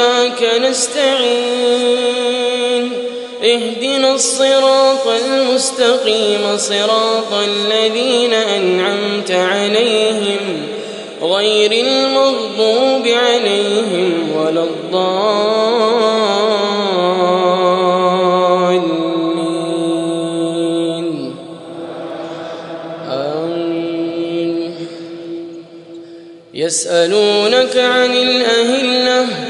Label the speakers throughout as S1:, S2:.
S1: إياك نستعين اهدنا الصراط المستقيم صراط الذين أنعمت عليهم غير المغضوب عليهم ولا الضالين آمين يسألونك عن الأهلة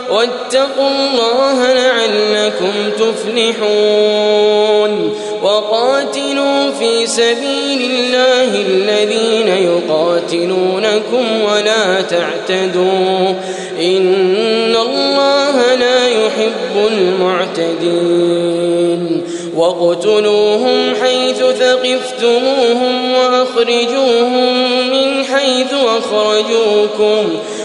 S1: واتقوا الله لعلكم تفلحون وقاتلوا في سبيل الله الذين يقاتلونكم ولا تعتدوا إن الله لا يحب المعتدين واقتلوهم حيث ثقفتموهم وأخرجوهم من حيث أخرجوكم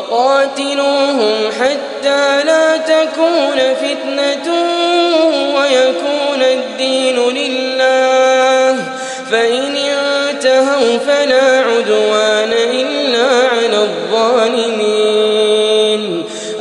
S1: وقاتلوهم حتى لا تكون فتنة ويكون الدين لله فإن انتهوا فلا عدوان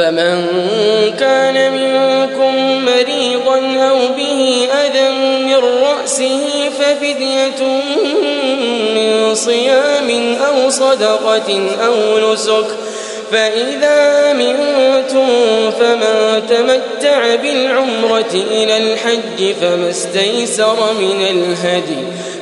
S1: فمن كان منكم مريضا أو به أذى من رأسه ففدية من صيام أو صدقة أو نسك فإذا منتم فمن تمتع بالعمرة إلى الحج فما استيسر من الهدي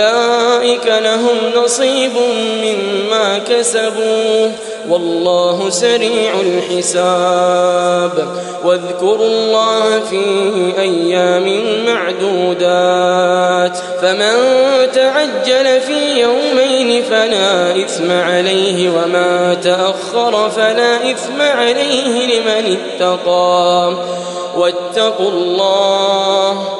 S1: أولئك لهم نصيب مما كسبوا والله سريع الحساب واذكروا الله في أيام معدودات فمن تعجل في يومين فلا إثم عليه وما تأخر فلا إثم عليه لمن اتقى واتقوا الله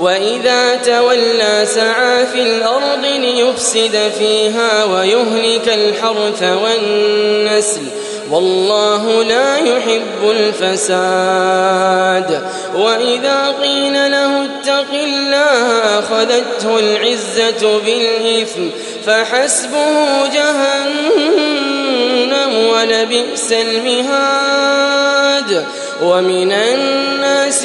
S1: وإذا تولى سعى في الأرض ليفسد فيها ويهلك الحرث والنسل والله لا يحب الفساد وإذا قيل له اتق الله أخذته العزة بالإثم فحسبه جهنم ولبئس المهاد ومن الناس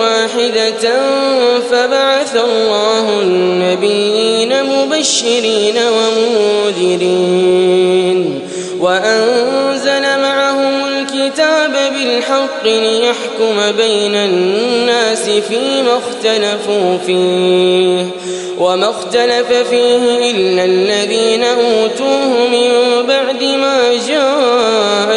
S1: واحدة فبعث الله النبيين مبشرين ومنذرين وأنزل معهم الكتاب بالحق ليحكم بين الناس فيما اختلفوا فيه وما اختلف فيه إلا الذين أوتوه من بعد ما جاءوا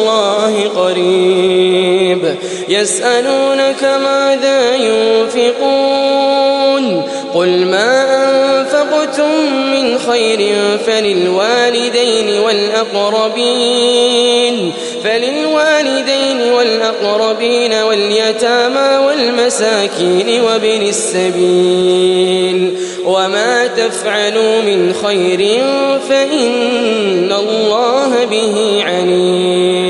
S1: الله قريب يسألونك ماذا ينفقون قل ما أنفقتم من خير فللوالدين والأقربين فللوالدين والأقربين واليتامى والمساكين وابن السبيل وما تفعلوا من خير فإن الله به عليم